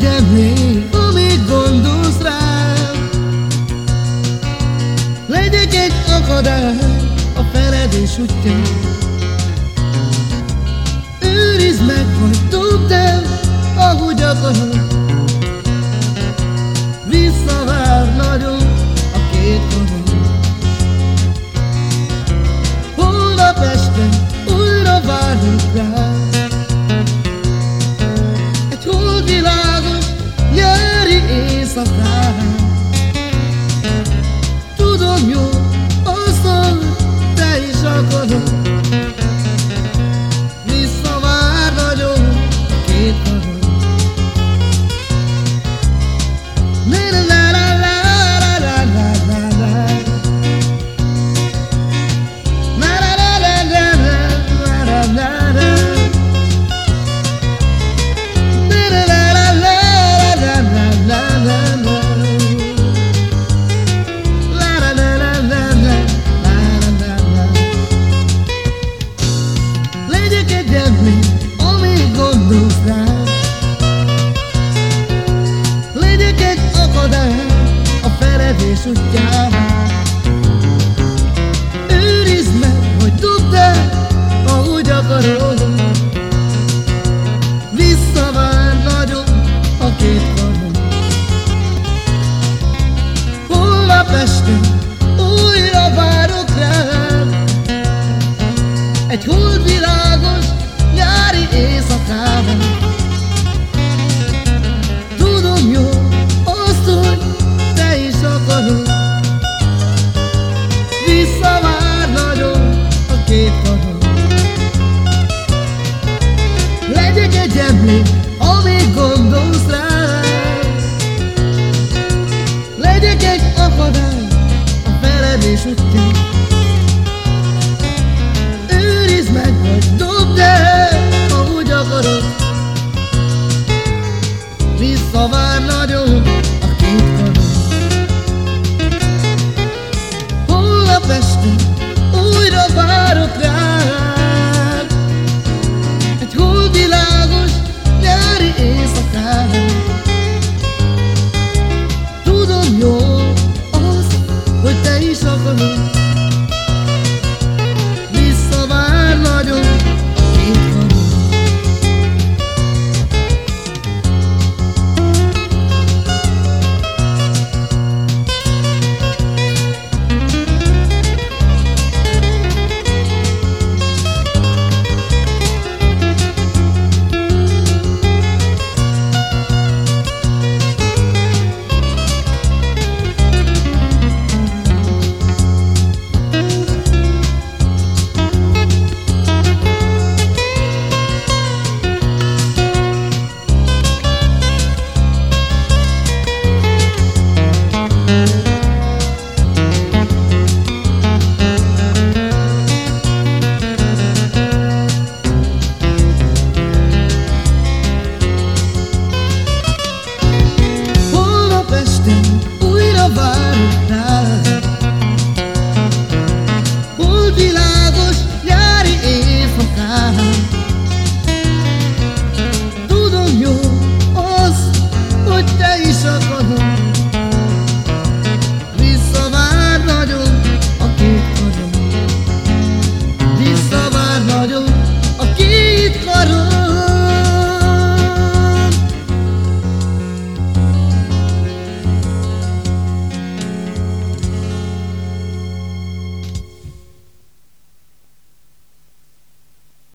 legyen még, gondolsz rám. Legyek egy akadály a feledés útján. Őrizd meg, hogy dobd el, ahogy akarod. sus llaves. sentir.